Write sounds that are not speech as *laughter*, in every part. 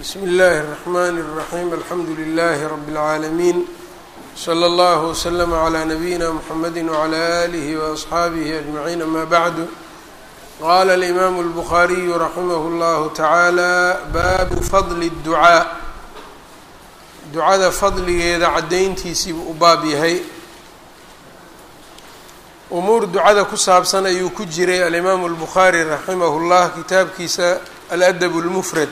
bsmi اllahi الرحmn الرaحيم alxamdu لlh رb العaalمين slى اllه وslm عlى نbyina mحamedi وعlى آlih وأصxaabih أجمعين amا bعd qala الإmam الbخariي raximh اllah taعaalى baabu fadl الducاء ducada fadligeeda cadayntiisiibuu u baab yahay umuur ducada ku saabsan ayuu ku jiray alimaamu الbukhaarي raximah اllah kitaabkiisa aladab اlmfrad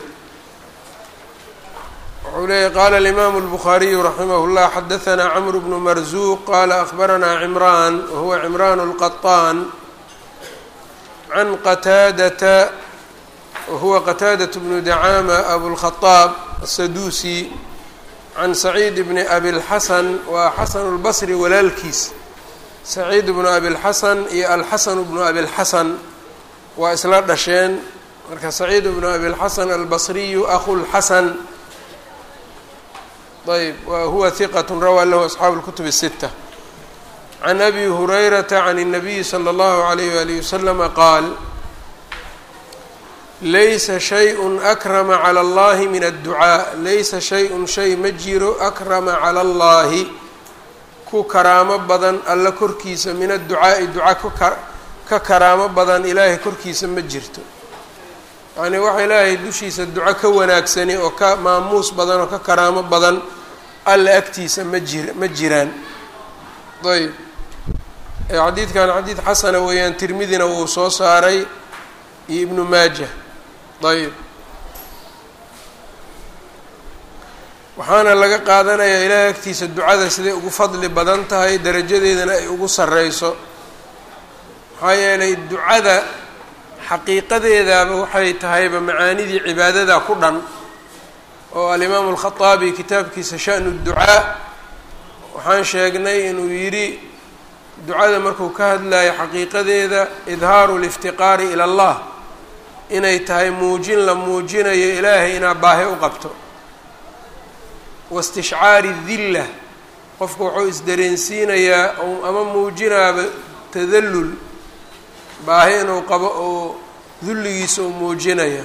wuxuu leeyahy qaala alimaamu الbukhaariyu raximah اllah xadaثna cmr bnu marzuq qala akhbarana cimran wahuwa cimran الqaطaan can qataadata wahuwa qataadaة bnu dacama abulkhaطaab aلsaduusi can saciid bni abilxasan waa xasan اlbasri walaalkiis saciid bnu abilxasan iyo alxasan bnu abilxasan waa isla dhasheen marka saciid bnu abilxasan albasriyu ahu lxasan ayb wa huwa hiqat rawaa lahu asxaabu اlkutub الsita can abi hurayrata can الnabiyi slى اllahu عalayh walihi waslama qaal laysa shay-un akrama calى اllahi min adducaa laysa shay-un shay ma jiro akrama calى اllahi ku karaamo badan alla korkiisa min adducaa'i duca ka ka karaamo badan ilaahay korkiisa ma jirto yacnii waxa ilaahay dushiisa duco ka wanaagsani oo ka maamuus badan oo ka karaamo badan alla agtiisa ma jir ma jiraan. Ayb xadiidkan xadiid xasana weeyaan tirmidina wuu soo saaray iyo ibnu maaja ayb waxaana laga qaadanayaa ilaahay agtiisa ducada siday ugu fadli badan tahay darajadeedana ay ugu sarreyso maxaa yeelay ducada xaqiiqadeedaaba waxay tahayba macaanidii cibaadada ku dhan oo alimaamu alkhaaabi kitaabkiisa shanu ducaa waxaan sheegnay inuu yidhi ducada markuu ka hadlayo xaqiiqadeeda idhaaru liftiqaari ila allah inay tahay muujin la muujinayo ilaahay inaa baahi u qabto. Waistishcaari dilla qofku wuxuu isdareensiinayaa ama muujinaaba tadallul baahi inuu qabo oo dulligiisa uu muujinaya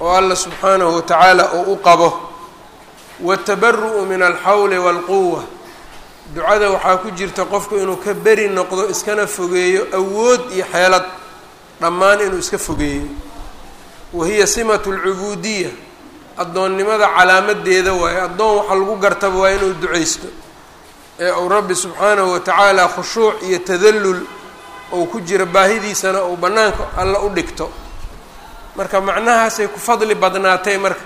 oo alla subxaanahu watacaala uu u qabo watabaru'u min alxawli waalquwa ducada waxaa ku jirta qofku inuu ka beri noqdo iskana fogeeyo awood iyo xeelad. Dhammaan inuu iska fogeeyo. Wa hiya simatu alcubuudiya addoonnimada calaamadeeda waaye addoon waxa lagu gartaba waa inuu ducaysto. Ee uu rabbi subxaanahu watacaala khushuuc iyo tadallul ou ku jiro baahidiisana uu bannaanka alla u dhigto marka macnahaasay ku fadli badnaatay marka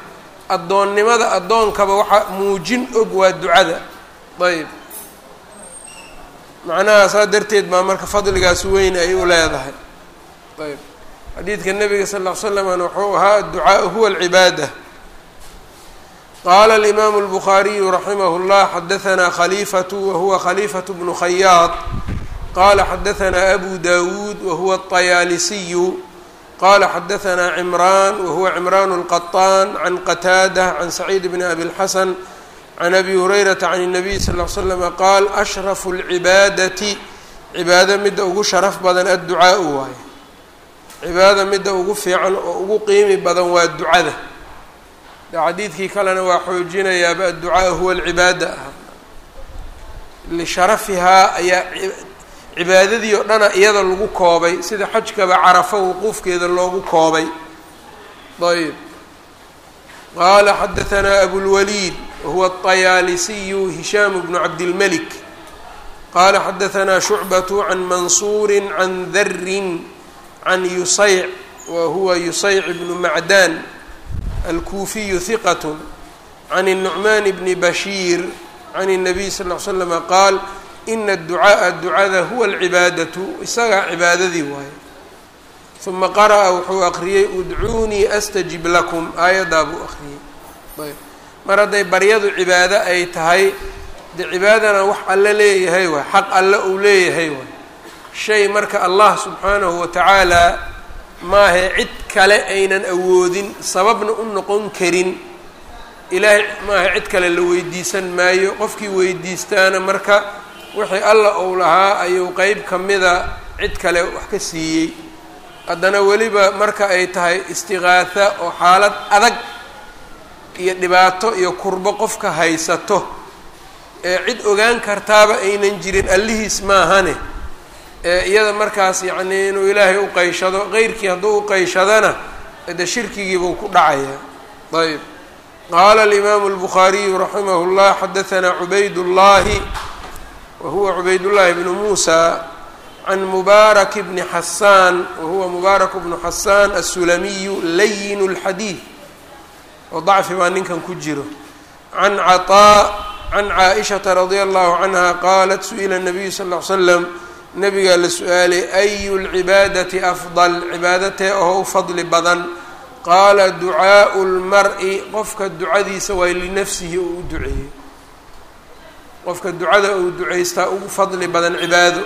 addoonnimada addoonkaba waxaa muujin og waa ducada ayb macnaha saa darteed baa marka fadligaas weyn ay u leedahay ayb xadiidka nabiga sal ll ly slamna wuxuu ahaa adducaau huwa alcibaada qaala alimaamu اlbukhaariyu raximah اllah xadahanaa khaliifatu wahuwa khaliifatu bnu khayaad qala xadahanaa abu dawuud wahuwa الطayaalisiyu qala xadahanaa cimran wahuwa cimran الqaطaan can qataada can saciid bni abi اlxasan can abi hurayrata can الnabiy sal ly slama qaal ashrafu اlcibaadati cibaado midda ugu sharaf badan adducaau waaye cibaada midda ugu fiican oo ugu qiimi badan waa ducada xadiidkii kalena waa xoojinayaaba adducaau huwa alcibaada ah lisharafihaa ayaa cibaadadii oo dhana iyada lagu koobay sida xajkaba carafo wuquufkeeda loogu koobay. Ayb qaala xadahanaa abulwaliid wahuwa ayaalisiyu hishaamu bnu cabdilmelik qaala xadahanaa shucbatu can mansuuri can darin can yusayc wa huwa yusayc bnu macdaan alkuufiyu hiqat can nucmaan bni bashiir can الnabiy sal l l slama qaal ina adducaaa ducada huwa alcibaadatu isagaa cibaadadii waaye uma qara'a wuxuu aqriyey udcuunii astajib lakum aayaddaa buu aqriyey ayb mar hadday baryadu cibaado ay tahay dee cibaadana wax alle leeyahay waay xaq alle uu leeyahay waay shay marka allah subxaanahu watacaala maahe cid kale aynan awoodin sababna u noqon karin ilaahay maaha cid kale la weydiisan maayo qofkii weydiistaana marka wixii alla uu lahaa ayuu qeyb ka mida cid kale wax ka siiyey. Haddana weliba marka ay tahay istiqaatha oo xaalad adag iyo dhibaato iyo kurbo qofka haysato ee cid ogaan kartaaba aynan jirin allihiis maahane ee iyada markaas yacnii inuu ilaahay u qayshado qeyrkii hadduu u qayshadana de shirkigiibuu ku dhacayaa ayb qaala alimaamu albukhaariyu raximah llah xadahanaa cubayd llahi wa huwa cubayd llahi bnu muusa can mubaarak bni xasaan wa huwa mubaarak bnu xasaan asulamiyu layin اlxadiid oo dacfi baa ninkan ku jiro. Can caطaa can caaishata radia allahu canha qaalat su'ila nabiyu sal ly slam nabigaa la su'aalay ayu lcibaadati afdal? Cibaadatee oo u fadli badan. Qaala ducaau lmar-i qofka ducadiisa waa linafsihi oo u duceeyey qofka ducada uu ducaystaa ugu fadli badan cibaado.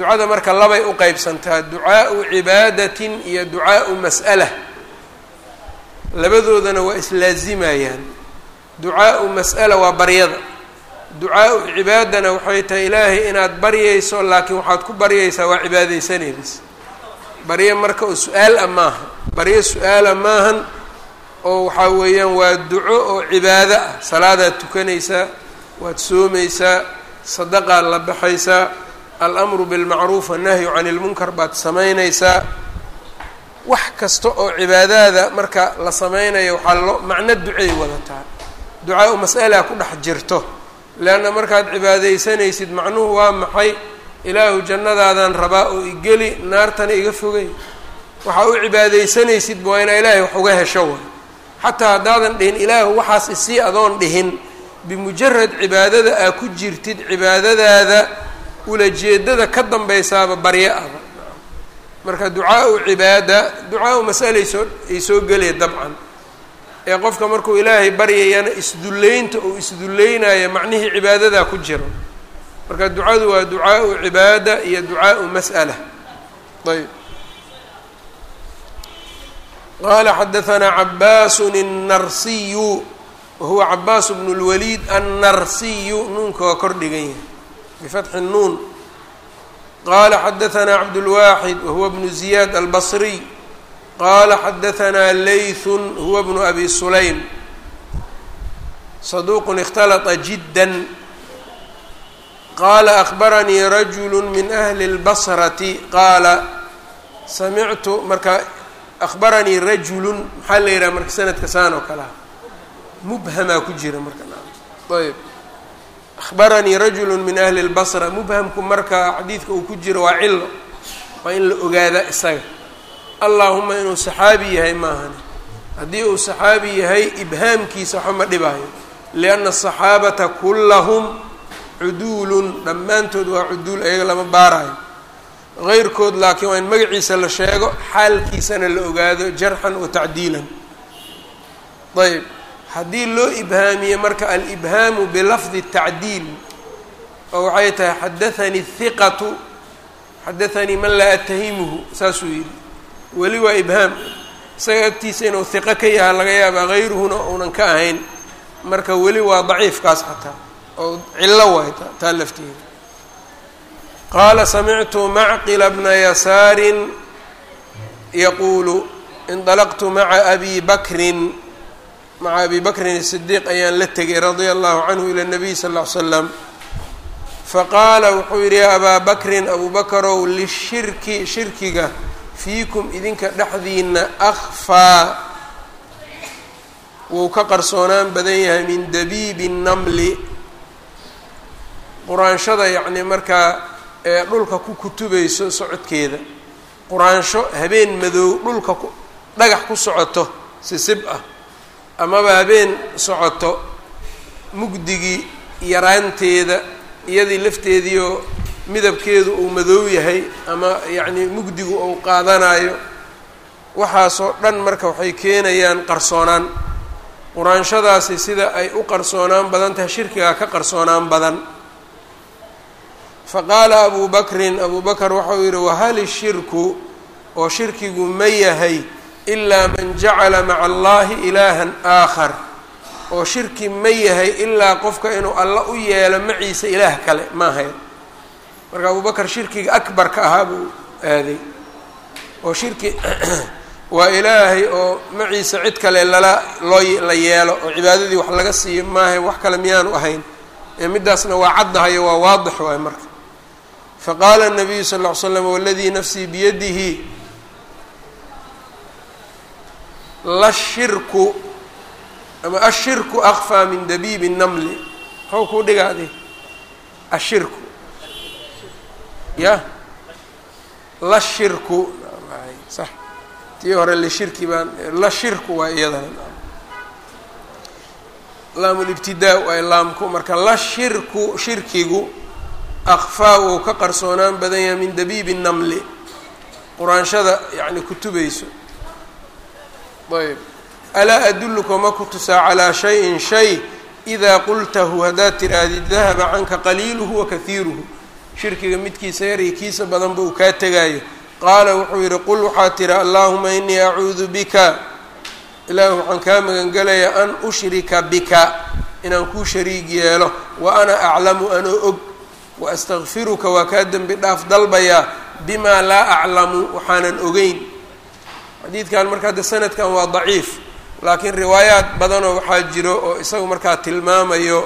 Ducada marka labay u qeybsantaa ducaau cibaadatin iyo ducaau mas'ala labadoodana waa islaazimayaan. Ducaau mas'ala waa baryada. Ducaau cibaadana waxay tahay ilaahay inaad baryayso laakiin waxaad ku baryaysaa waa cibaadeysanaynis baryo marka oo su'aal ah maaha. Baryo su'aala maahan oo waxaa weeyaan waa duco oo cibaado ah. Salaadaad tukanaysaa waad soomaysaa sadaqaad la baxaysaa alamru bilmacruuf annahyu cani ilmunkar baad samaynaysaa. Wax kasta oo cibaadaada marka la sameynayo waxaa loo macno ducay wadataa. Ducaa mas'alaa ku dhex jirto. Leanna markaad cibaadaysanaysid macnuhu waa maxay? Ilaahu jannadaadaan rabaa oo igeli naartana iga fogay. Waxaa u cibaadaysanaysid waa inaa ilaahay wax uga hesho way xataa haddaadan dhihin ilaahu waxaas isii adoon dhihin bimujarad cibaadada aa ku jirtid cibaadadaada ulajeedada ka dambaysaaba baryo aba marka ducaau cibaada ducaau mas'alay soo ay soo gelaya dabcan. Ee qofka markuu ilaahay baryayana isdullaynta uu isdullaynayo macnihii cibaadadaa ku jiro. Marka ducadu waa ducaau cibaada iyo ducaau mas'ala. Ayb qala xadahanaa cabaasun الnarsiyu wahuwa cabaas bnu اlwaliid annarsiyu nuunka waa kor dhigan yahay bifatxi nuun qala xadahanaa cabdulwaaxid wahuwa bnu ziyaad albasriy qala xadahanaa laythun huwa bnu abi sulaym saduuqun اkhtalطa jidda qala akbaranii rajulu min ahli اlbasrati qaala samictu marka akbaranii rajulun maxaa la yidhaha marka sanadka saan oo kale ah mubhamaa ku jira marka ayb akbaranii rajulu min ahli اlbasra mubhamku marka xadiidka uu ku jiro waa cilo waa in la ogaada isaga. Allaahuma inuu saxaabi yahay maahane haddii uu saxaabi yahay ibhaamkiisa waxba ma dhibaayo. Lianna asaxaabata kullahum cuduulun. Dhammaantood waa cuduul ayaga lama baarayo. Heyrkood laakiin waa in magaciisa la sheego xaalkiisana la ogaado jarxan wa tacdiilan. Ayb haddii loo ibhaamiye marka alibhaamu bilafdi tacdiil oo waxay tahay xadathanii hiqatu xadathanii man laa atahimuhu saasuu yidhi. Weli waa ibhaam. Isaga agtiisa inuu hiqo ka yaha laga yaabaa hayruhuna uunan ka ahayn. Marka weli waa daciifkaas xataa oo cillo waay taa lafteeda. Qaala samictu macqila bna yasaarin yaquulu indalaqtu maca abi bakrin maca abi bakrin sidiiq ayaan la tegay radia allahu canhu ila nabiy sal ll ly slam faqaala wuxuu yidhi yaa abaa bakrin abuu bakarow lishirki shirkiga fiikum idinka dhexdiina akfaa wuu ka qarsoonaan badan yahay min dabiibi namli. Quraanshada yacnii markaa ee dhulka ku kutubayso socodkeeda. Quraansho habeen madow dhulka dhagax ku socoto sisib ah amaba habeen socoto mugdigii yaraanteeda iyadii lafteediioo midabkeedu uu madow yahay ama yacnii mugdigu uu qaadanayo waxaasoo dhan marka waxay keenayaan qarsoonaan. Quraanshadaasi sida ay u qarsoonaan badan tahay shirkigaa ka qarsoonaan badan. Faqaala abuu bakrin abuu bakr waxau yidhi wahal ishirku oo shirkigu ma yahay ilaa man jacala maca allahi ilaahan aakhar oo shirki ma yahay ilaa qofka inuu alla u yeelo maciisa ilaah kale maahayn marka abuu bakar shirkiga akbarka ahaa buu aaday oo shirki waa ilaahay oo maciisa cid kale lala loo la yeelo oo cibaadadii wax laga siiyo maaha wax kale miyaanu ahayn middaasna waa caddahayo waa waadix waay marka faqaala الnabiyu sal ll ly slam waladii nafsii biyadihi la shirku ama ashirku akfaa min dabiibi الnamli maxuu kuu dhigaade ashirku. Ya? La shirku. Sax. Tii hore lishirki baan la shirku waa iyadana. Laamulibtidaa waay laamku marka la shirku shirkigu akfaa wuu ka qarsoonaan badan yahay min dabiibi namli quraanshada yacni kutubayso ayb. Alaa adulluka ma ku tusaa calaa shayin shay idaa qultahu haddaad tirahdid dahaba canka qaliiluhu wa kahiiruhu shirkiga midkiisa yar iyo kiisa badanba uu kaa tegaayo. Qaala wuxuu yidhi qul waxaa tiri allaahuma inii acuudu bika. Ilaahu waxaan kaa magangelayaa an ushrika bika. Inaan kuu shariig yeelo wa ana aclamu anoo og. Wa astakfiruka waa kaa dembi dhaaf dalbayaa bimaa laa aclamu waxaanan ogeyn xadiidkan marka hadda sanadkan waa daciif laakiin riwaayaad badanoo waxaa jiro oo isagu markaa tilmaamayo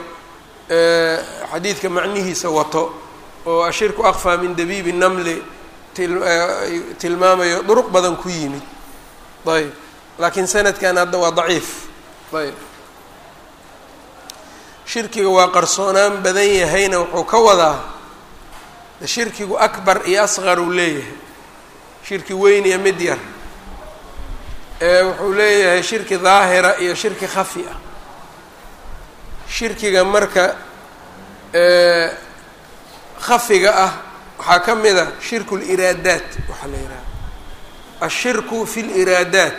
xadiidka macnihiisa wato oo ashirku akfaa min dabiibi namli tilmaamayo duruq badan ku yimid. Ayb laakiin sanadkan hadda waa daciif. Ayb shirkiga waa qarsoonaan badan yahayna wuxuu ka wadaa shirkigu akbar iyo asqar uu leeyahay. Shirki weyn iyo mid yar wuxuu leeyahay shirki daahira iyo shirki khafi ah. Shirkiga marka khafiga ah waxaa ka mid a shirku liraadaat waxaa la yidhaha ashirku fi liraadaat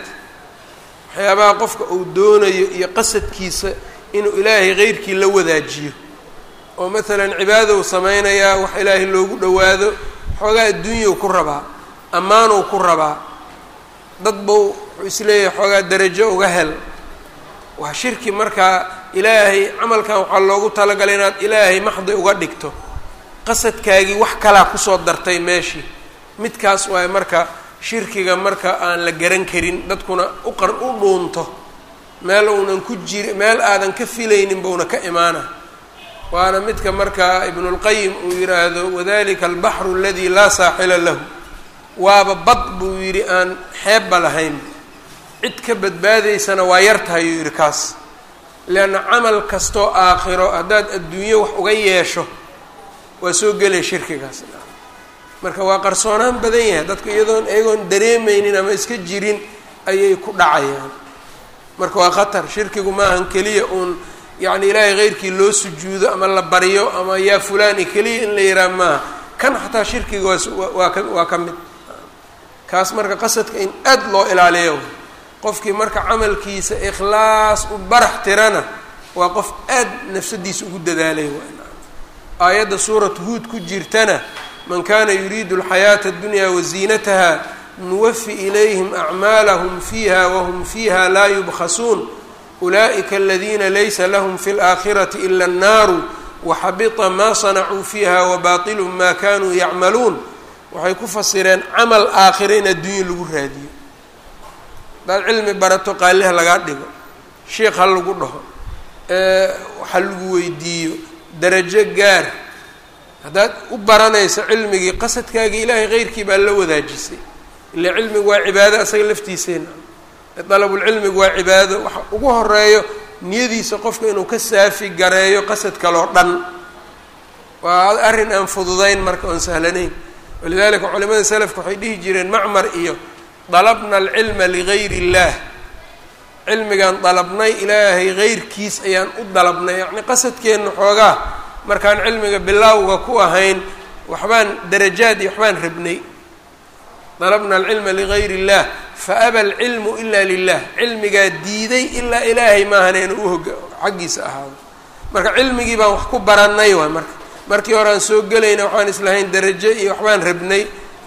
waxyaabaha qofka uu doonayo iyo qasadkiisa inuu ilaahay keyrkii la wadaajiyo. Oo masalan cibaadou sameynayaa wax ilaahay loogu dhowaado xoogaa adduunyau ku rabaa ammaanuu ku rabaa dad buu wuxuu is leeyahay xoogaa darajo uga hel. Waa shirki markaa ilaahay camalkan waxaa loogu talagalay inaad ilaahay maxdi uga dhigto. Qasadkaagii wax kalaa ku soo dartay meeshii midkaas waaye marka shirkiga marka aan la garan karin dadkuna uqar u dhuunto. Meel uunan ku jiri meel aadan ka filaynin buuna ka imaana. Waana midka marka ibnulqayim uu yidhaahdo wadalika albaxru aladi laa saaxila lahu. Waaba bad buu yidhi aan xeebba lahayn cid ka badbaadaysana waa yar tahay uu yidhi kaas. Leanna camal kastoo aakhiro haddaad adduunyo wax uga yeesho waa soo gelay shirkigaas. Marka waa qarsoonaan badan yahay dadku iyadoon iyagoon dareemeynin ama iska jirin ayay ku dhacayaan. Marka waa khatar shirkigu maahan keliya uun yacni ilaahay keyrkii loo sujuudo ama la baryo ama yaa fulani keliya in la yihaha maaha kan xataa shirkiga waa waa ka waa ka mid. Kaas marka qasadka in aad loo ilaaliyo qofkii marka camalkiisa ikhlaas u barax tirana waa qof aad nafsadiisa ugu dadaalay aayadda suuratu huud ku jirtana man kana yuriidu alxayaata addunya waziinataha nuwafi ilayhim acmaalahum fiiha wahum fiiha laa yubkhasuun ulaa'ika aladiina laysa lahum fi اlaakhirati ila annaaru waxabita ma sanacuu fiiha wabaطilu ma kanuu yacmaluun. Waxay ku fasireen camal aakhira in adduunya lagu raadiyo haddaad cilmi barato qaaliha lagaa dhigo. Sheikh ha lagu dhaho. Ha lagu weydiiyo. Darajo gaar. Haddaad u baranayso cilmigii qasadkaagii ilaahay keyrkii baa la wadaajisay. Ila cilmigu waa cibaado asaga laftiiseena. Dalabulcilmigu waa cibaado. Waxa ugu horeeyo niyadiisa qofka inuu ka saafi gareeyo qasad kaloo dhan. Waa arrin aan fududayn marka oon sahlanayn. Walidalika culimada selafka waxay dhihi jireen macmar iyo dalabna alcilma ligayri illaah cilmigaan dalabnay ilaahay keyrkiis ayaan u dalabnay yacni qasadkeenna xoogaa markaan cilmiga bilaawga ku ahayn waxbaan darajaad iyo waxbaan rabnay dalabna alcilma ligayri illah faaba alcilmu ila lilah cilmigaa diiday ilaa ilaahay maahan inu uhoga xaggiisa ahaado marka cilmigii baan wax ku barannay waay marka markii hore aan soo gelayna waxaan islahayn darajo iyo waxbaan rabnay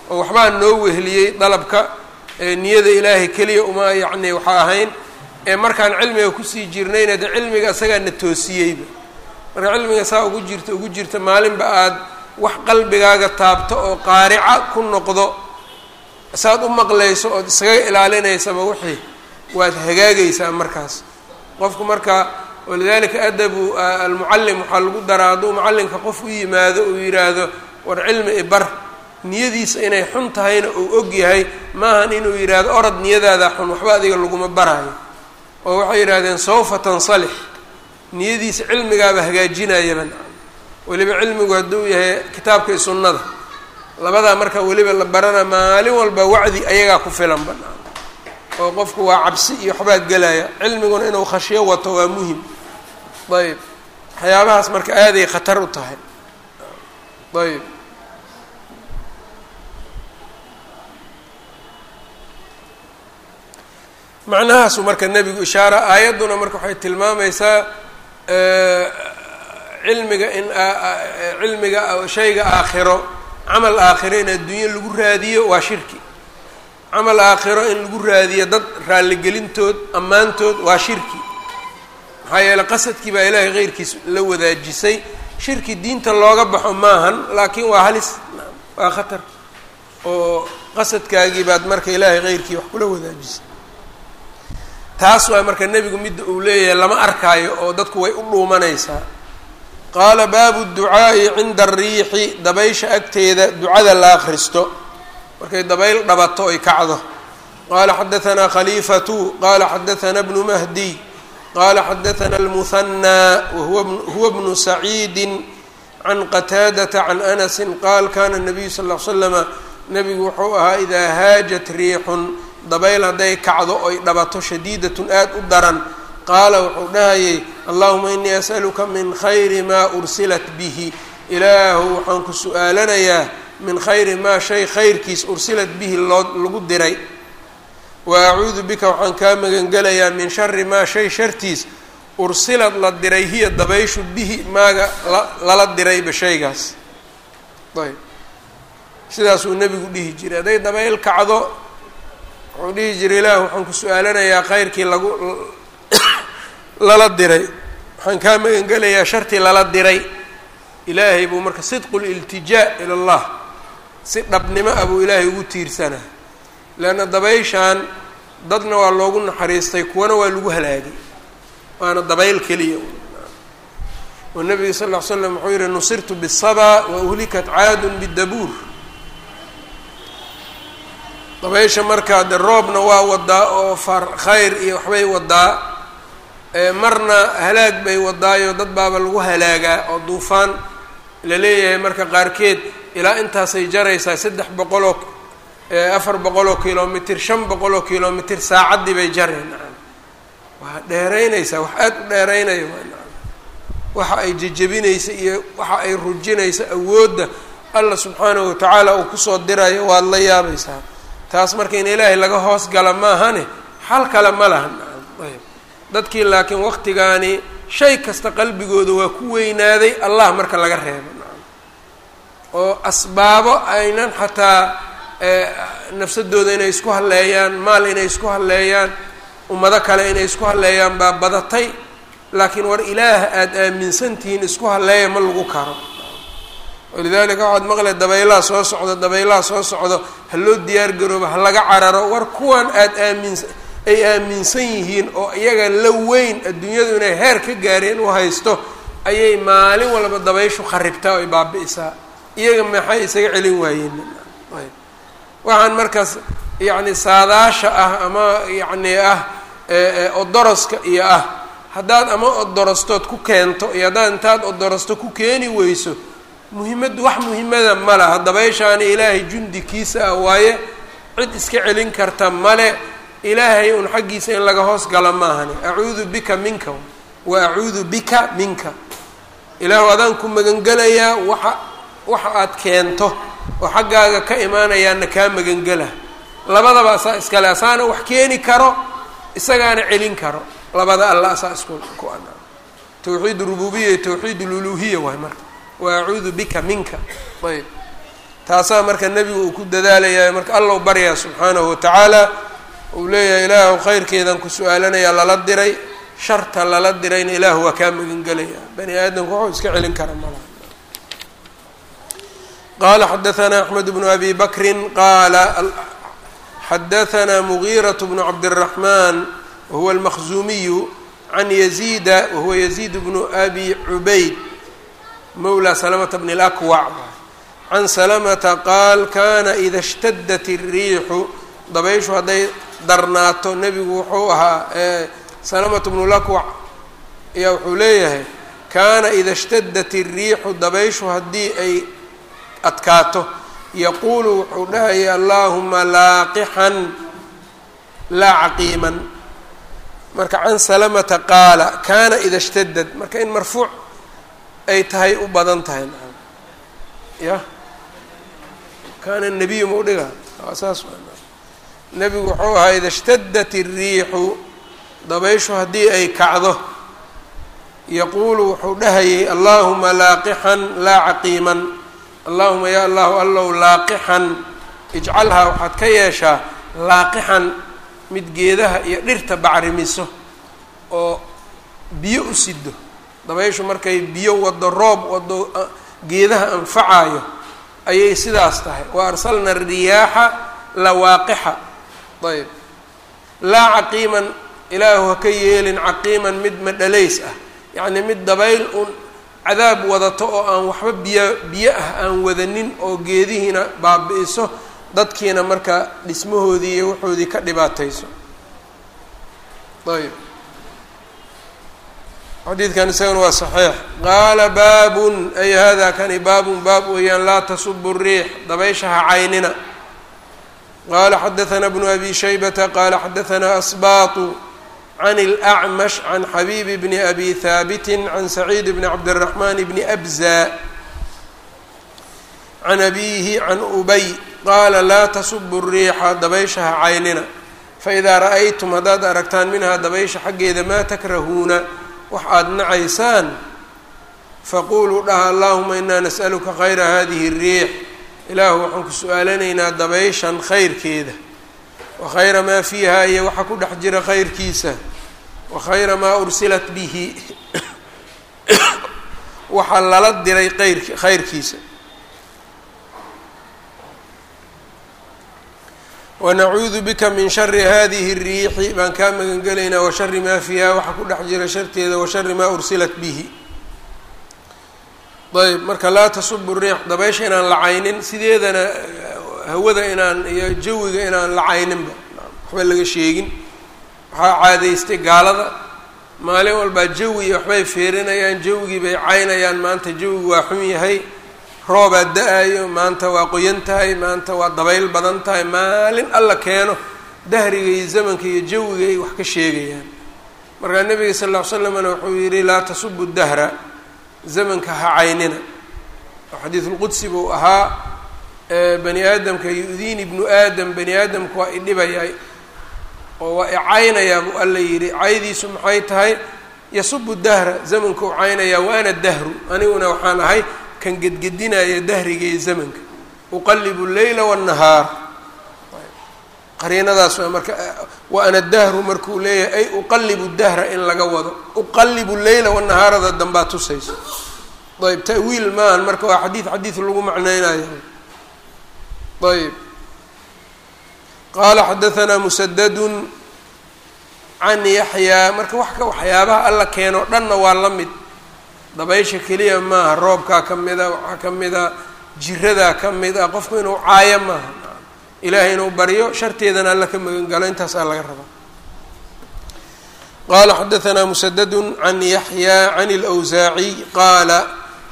oo waxbaan noo wehliyey dalabka niyada ilaahay keliya uma yacni waxaa ahayn ee markaan cilmiga ku sii jirnayna de cilmiga isagaa na toosiyeyba. Marka cilmiga saa ugu jirta ugu jirta maalinba aada wax qalbigaaga taabto oo qaarica ku noqdo saad u maqlayso ood isaga ilaalinaysaba wixii waad hagaagaysaa markaas. Qofku marka walidalika adabu almucallim waxaa lagu daraa hadduu mucallimka qof u yimaado uu yidhaahdo war cilmi ibar niyadiisa inay xun tahayna uu og yahay maahan inuu yidhaahdo orod niyadaada xun waxba adiga laguma baraayo oo waxay yidhahdeen sawfa tansalix niyadiisa cilmigaaba hagaajinayaba. Weliba cilmigu hadduu yahay kitaabka iyo sunnada. Labadaa marka weliba la barana maalin walba wacdi ayagaa ku filan banaan oo qofku waa cabsi iyo waxbaa gelaya. Cilmiguna inuu khashyo wato waa muhiim. Ayb waxyaabahaas marka aaday khatar u tahay. Ayb macnahaasu marka nebigu ishaara aayadduna marka waxay tilmaamaysaa cilmiga in cilmiga shayga aakhiro camal aakhiro in adduunyo lagu raadiyo waa shirki. Camal aakhiro in lagu raadiyo dad raalligelintood ammaantood waa shirki. Maxaa yeeley qasadkii baa ilaahay keyrkiis la wadaajisay. Shirki diinta looga baxo maahan laakiin waa halis waa khatar. Oo qasadkaagii baad marka ilaahay keyrkii wax kula wadaajisay taas waa marka nebigu midda uu leeyahay lama arkaayo oo dadku way u dhuumanaysaa qaala baabu ducaa'i cinda ariixi dabaysha agteeda ducada la akhristo. Markay dabayl dhabato oy kacdo. Qaala xadaanaa khaliifatu qaala xadaanaa bnu mahdiy qaala xadaana almuhanaa wahuwa bnu saciidi can qataadata can anasi qaal kana nabiyu sal l slama nebigu wuxuu ahaa idaa haajat riixun dabayl hadday kacdo oy dhabato shadiidatun aad u daran. Qaala wuxuu dhahayay allahuma inii as'aluka min khayri maa ursilat bihi. Ilaahu waxaan ku su'aalanayaa min khayri maa shay khayrkiis ursilat bihi loo lagu diray. Wa acuudu bika waxaan kaa magangelayaa min shari maa shay shartiis ursilad la diray hiya dabayshu bihi maaga lala dirayba shaygaas. Ayb. Sidaasuu nebigu dhihi jiray. Hadday dabayl kacdo wuxuu dhihi jiray ilaah waxaan ku su'aalanayaa khayrkii lagu *coughs* lala diray. Waxaan kaa magangelayaa shartii lala diray. Ilaahay buu marka sidqu liltijaa ila allah. Si dhabnimo ah buu ilaahay ugu tiirsanaa. Leanna dabayshan dadna waa loogu naxariistay kuwana waa lagu halaagay. Waana dabayl keliya. Oo nabiga sal ll ly slam wuxuu yihi nusirtu bisaba wa uhlikat caadun bidabuur dabaysha markaa de roobna waa wadaa oo far khayr iyo waxbay wadaa marna halaag bay wadaayo dad baaba lagu halaagaa oo duufaan la leeyahay marka qaarkeed. Ilaa intaasay jaraysaa saddex boqoloo afar boqoloo kilomitr shan boqoloo kilomitr saacaddii bay jareen. Waa dheeraynaysaa wax aada u dheeraynaya waxa ay jejebinaysa iyo waxa ay rujinaysa awoodda allah subxaanahu watacaala uu ku soo dirayo waad la yaabaysaa taas marka in ilaahay laga hoos gala maahane xal kale ma lahan ayb. Dadkii laakiin waqtigaani shay kasta qalbigooda waa ku weynaaday allah marka laga reebo. Oo asbaabo aynan xataa nafsadooda inay isku halleeyaan maal inay isku halleeyaan ummado kale inay isku halleeyaan baa badatay. Laakiin war ilaah aada aaminsantihiin isku halleeya ma lagu karo walidaalika waxaad maqlay dabaylaha soo socdo dabaylaha soo socdo ha loo diyaar garoobo ha laga cararo. War kuwan aada aaminsa ay aaminsan yihiin oo iyaga la weyn adduunyadu inay heer ka gaareen u haysto ayay maalin walba dabayshu kharibtaa oy baabi'isaa. Iyaga maxay isaga celin waayeen? Waxaan markaas yacni saadaasha ah ama yacni ah odoroska iyo ah haddaad ama odorostood ku keento iyo haddaad intaad odorosto ku keeni weyso muhimaddu wax muhimada ma laha. Dabayshaani ilaahay jundikiisa ah waaye cid iska celin karta male ilaahay un xaggiisa in laga hoos galo maahani. Acuudu bika minka. Wa acuudu bika minka. Ilaahu adaan ku magangelayaa waxa waxa aad keento. Oo xaggaaga ka imaanayaana kaa magangela labadaba asaa iskale asaana wax keeni karo isagaana celin karo. Labada alla asaa isku ku tawxiid rububiya iyo tawxiid luluhiya waay marka wa acuudu bika minka ayb taasaa marka nebigu uu ku dadaalayaa marka allow baryaa subxaanahu watacaala uu leeyahay ilaahu khayrkeedan ku su-aalanayaa lala diray sharta lala dirayna ilaahu waa kaa magangelaya bani aadamku waxuu iska celin kara malaha qaala xadaanaa axmed bnu abi bakrin qaala xadahanaa mugiiraة bnu cabdالraxman wahuwa almaqzuumiyu can yaziida wahuwa yaziid bnu abi cubayd mowla salamata bn اlakwac can salamata qaal kana ida اshtadat الriixu dabayshu hadday darnaato nebigu wuxuu ahaa salamata bnu lakwac ayaa wuxuu leeyahay kaana ida اshtadat الriixu dabayshu haddii ay adkaato yaquulu wuxuu dhahaya allahuma laaqixan laa caqiiman marka can salamata qaala kaana ida اshtadad marka in marfuuc ay tahay u badan tahay. Ya. Kaana nebiyu maudhiga saas nebigu wuxuu ahaa ida shtadat الriixu dabayshu haddii ay kacdo yaquulu wuxuu dhahayay allahuma laaqixan laa caqiiman. Allaahuma ya allahu allow laaqixan ijcalhaa waxaad ka yeeshaa laaqixan mid geedaha iyo dhirta bacrimiso oo biyo u sido dabayshu markay biyo wado roob wado geedaha anfacayo ayay sidaas tahay. Wa arsalna riyaaxa lawaaqixa. Ayb laa caqiiman ilaahu ha ka yeelin caqiiman mid madhalays ah. Yacnii mid dabayl un cadaab wadato oo aan waxba biyo biyo ah aan wadanin oo geedihiina baabi'iso dadkiina marka dhismahoodii iyo waxoodii ka dhibaatayso. Ayb xadiidkan isagana waa saxiix qaala baabun ay hada kani baabun baab weeyaan laa tasubu الriix dabaysha ha caynina qala xadaثna bnu abi shaybata qala xadaثna asbaatu can اlأcmash can xabiib bni abi haabiti can saciid bni cabdالraxman bni abza can abihi can ubay qaala laa tasubu الriixa dabaysha ha caynina faidaa ra'aytum haddaad aragtaan minhaa dabaysha xaggeeda maa takrahuuna wax aada nacaysaan faquluu dhaha allahuma inaa nas'aluka khayra hadihi الriix ilaahu waxaan ku su'aalanaynaa dabayshan khayrkeeda. Wa khayra maa fiiha iyo waxa ku dhex jira khayrkiisa. Wa khayra maa ursilat bihi. *coughs* Waxaa lala diray qayr khayrkiisa wanacuudu bika min shari hadihi الriixi baan kaa magan gelaynaa wa shari maa fiiha waxa ku dhex jira sharteeda wa shari maa ursilat bihi ayb marka laa tasubu riix dabaysha inaan la caynin sideedana hawada inaan iyo jawiga inaan la cayninba waxba laga sheegin waxaa caadaystay gaalada maalin walbaa jawi waxbay feerinayaan jawigii bay caynayaan maanta jawigu waa xun yahay roobaa da'ayo maanta waa qoyan tahay maanta waa dabayl badan tahay maalin alla keeno dahriga iyo zamanka iyo jawiga ay wax ka sheegayaan. Markaa nabiga sal ll ly slamna wuxuu yihi laa tasubu dahra zamanka ha caynina. Oo xadiidulqudsi buu ahaa bani aadamka yu-diini ibnu aadam bani aadamka waa idhibayaa oo waa icaynayaa buu alla yidhi caydiisu maxay tahay? Yasubu dahra zamanka u caynayaa wa ana dahru aniguna waxaan ahay kan gedgedinaya dahriga iyo zamanka. Uqalibu leyla wاnnahaar qariinadaas waa marka wa ana dahru markuu leeyahay ay uqalibu dahra in laga wado. Uqalibu leyla wanahaarada dambaa tusayso ayb ta'wiil maahan marka waa xadiid xadiid lagu macneynayo ayb qaala xadahanaa musadadun can yaxyaa marka wax ka waxyaabaha alla keeno dhanna waa la mid dabaysha keliya maaha roobkaa ka mida waxaa ka mida jiradaa ka mid a qofku inuu caayo maaha ilaahay inuu baryo sharteedana alla ka magan galo intaasaa laga rabaa qala xadaثna msdd can yaحyى can اlأwsaaciy qaala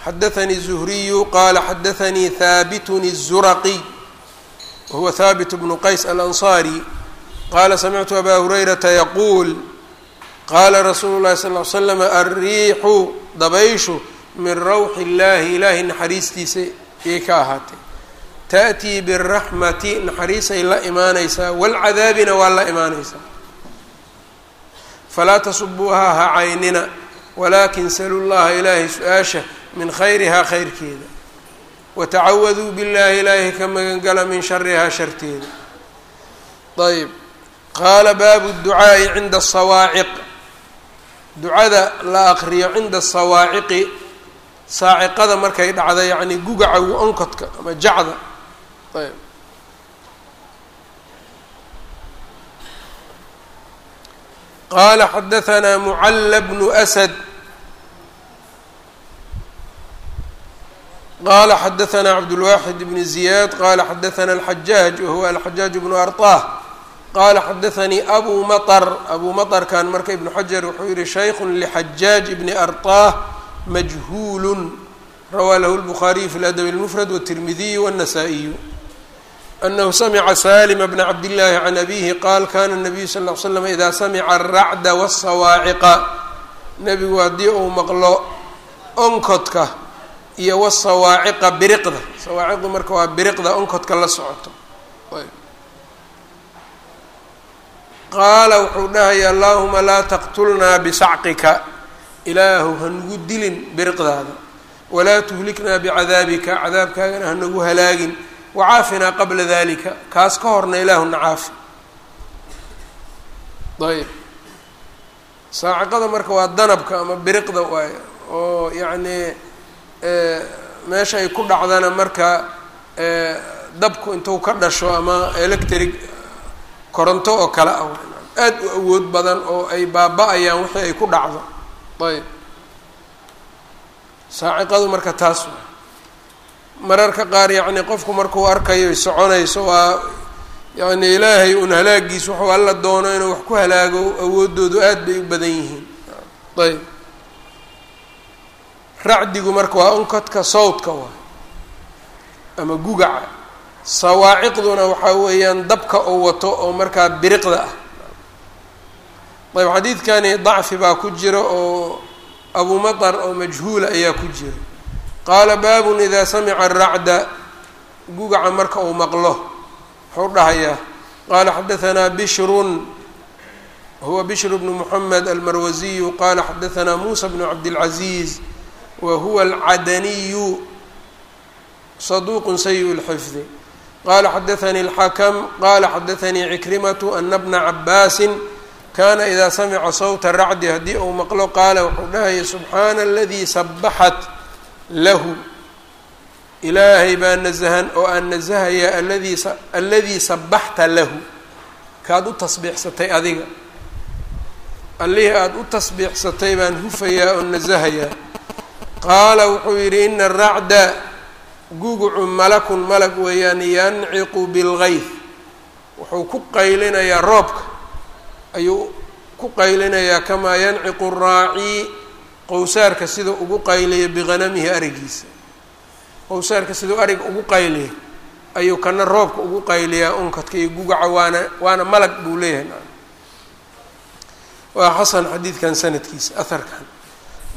xadaثanii الزhriyu qala xadaثanii haabitun الzuraqي wahuwa haabit bnu qays alanصarي qala samictu aba hurayrata yaquul qala rasuulu الlahi sal ly slam alriixu dabayshu min rawxi illaahi ilaahay naxariistiisa yay ka ahaatay. Ta'tii biraxmati naxariisay la imaanaysaa waalcadaabina waa la imaanaysaa. Falaa tasubuuhaa ha caynina walaakin saluu llaha ilaahay su'aasha min khayrihaa khayrkeeda. Watacawaduu billaahi ilaahay ka magangala min sharihaa sharteeda. Ayb qaala baabu dducaa'i cinda asawaaciq ducada la akriyo cinda sawaaciqi saaciqada markay dhacda yacni gugaca onkodka ama jacda. Ayb. Qaala xadahanaa mucalla bnu asad. Qaala xadahanaa cabdulwaaxid bni ziyaad qaala xadahanaa alxajaaj wahuwa alxajaaj bnu arطah qala xadaثnii abu maطr abu maطrkan marka ibnu xajar wuxuu yihi shaykh lxajaaج bni arطah majhuul rawaa lahu الbخariي fi اladb الmfrad wالtirmidiy wالnasaa-iyu anahu samca salma bna cabdillaahi can abihi qaal kana الnabiyu sal ll slam ida samica الracda wالsawaaciqa nebigu haddii uu maqlo onkodka iyo wsawaaciqa biriqda sawaaciqdu marka waa biriqda onkodka la socoto qaala wuxuu dhahaya allahuma laa taqtulnaa bisacqika. Ilaahu hanugu dilin biriqdaada walaa tuhliknaa bicadaabika cadaabkaagana hanagu halaagin. Wacaafinaa qabla dalika kaas ka horna ilaahu na caafi. Ayb saaciqada marka waa danabka ama biriqda waay oo yacnii meesha ay ku dhacdana marka dabku intuu ka dhasho ama electric koronto oo kale ah. Aada u awood badan oo ay baaba-ayaan wixii ay ku dhacdo. Ayb. Saaciqadu marka taas mararka qaar yacni qofku markuu arkayo soconayso waa yacni ilaahay un halaagiis wuxuu alla doono inuu wax ku halaago awooddoodu aada bay u badan yihiin. Ayb. Racdigu marka waa onkodka sawdka waa ama gugaca sawaaciqduna waxaa weeyaan dabka oo wato oo markaa biriqda ah. Ayb xadiidkani dacfi baa ku jira oo abu maطar oo majhuula ayaa ku jira. Qaala baabun idaa samica aracda gugaca marka uu maqlo wuxuu dhahayaa qaala xadaanaa bishrun. Huwa bishr bnu muxamed almarwasiyu qaala xadaanaa muusa bnu cabdilcaziiz wa huwa alcadaniyu. Saduuqun sayi lxifdi qala xadaثanii اlxakm qala xadaثanii cikrimatu ana bna cabaasi kana ida samica sawta racdi haddii uu maqlo qaala wuxuu dhahaya subxaana aladii sabaxat lahu ilaahay baa nasahan oo aan nasahayaa aladii aladii sabaxta lahu kaad u tasbiixsatay adiga allihii aada u tasbiixsatay baan hufayaa oo nasahayaa qaala wuxuu yidhi ina aracda gugucu malakun malag weeyaan yanciqu bilgayf wuxuu ku qaylinayaa roobka. Ayuu ku qaylinayaa kamaa yanciqu raacii qowsaarka sida ugu qayliya bihanamihi arigiisa. Qowsaarka sidau ariga ugu qayliya ayuu kana roobka ugu qayliyaa unkadka iyo gugaca waana waana malag buu leeyahay. Waa xasan xadiidkan sanadkiisa aharkan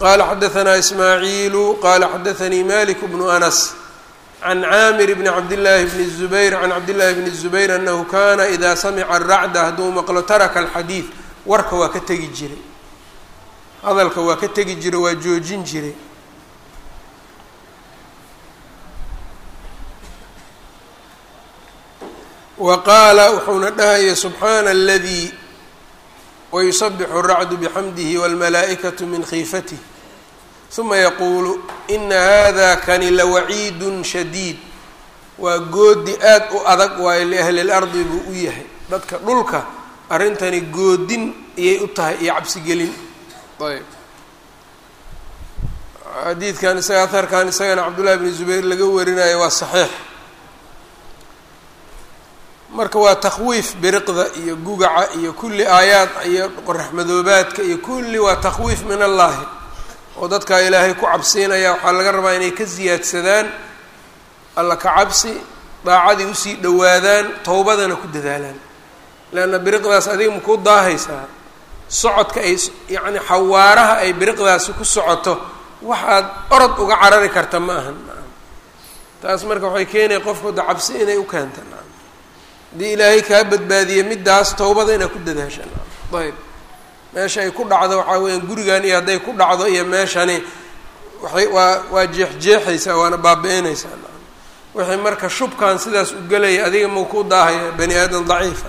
qala xadaثna ismaaciilu qala xadaثanii malik bnu anas can caamir bni cabdillaahi bni zubayr can cabdillaahi bni zubayr annahu kaana idaa samica aracda hadduu maqlo taraka alxadiid warka waa ka tegi jiray hadalka waa ka tegi jiray waa joojin jiray wa qaala wuxuuna dhahaya subxaana aladii wayusabixu racdu bixamdihi wاlmalaa'ikatu min khiifatih uma yaquulu ina hada kani lawaciid shadiid waa goodi aad u adag waayo liahli اlardi buu u yahay. Dadka dhulka arrintani goodin ayay u tahay iyo cabsigelin. Ayb. Xadiidkan isaga aharkan isagana cabdullahi bni zubayr laga warinayo waa saxiix. Marka waa takhwiif biriqda iyo gugaca iyo kulli aayaad iyo qoraxmadoobaadka iyo kulli waa takhwiif min allahi oo dadkaa ilaahay ku cabsiinaya waxaa laga rabaa inay ka siyaadsadaan alla ka cabsi daacadii u sii dhowaadaan towbadana ku dadaalaan. Leanna biriqdaas adiga makuu daahaysaa? Socodka ay yacni xawaaraha ay biriqdaasi ku socoto waxaad orod uga carari karta ma ahan taas marka waxay keenaya qofku da cabsi inay u keenta haddii ilaahay kaa badbaadiye middaas towbada inaad ku dadaashaan ayb meesha ay ku dhacdo waxaa weyaan gurigan iyo hadday ku dhacdo iyo meeshani waay waa waa jeexjeexaysaa waana baabi'inaysaa wixii marka shubkan sidaas u gelaya adiga mau ku daahaya bani aadam daciifa